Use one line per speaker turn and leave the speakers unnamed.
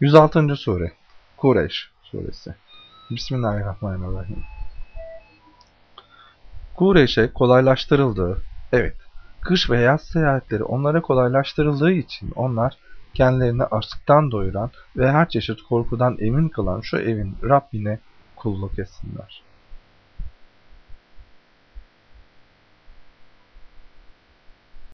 106. Sure Kureyş Suresi Bismillahirrahmanirrahim Kureyş'e kolaylaştırıldığı, evet, kış ve yaz seyahatleri onlara kolaylaştırıldığı için onlar kendilerini açlıktan doyuran ve her çeşit korkudan emin kılan şu evin Rabbine kulluk etsinler.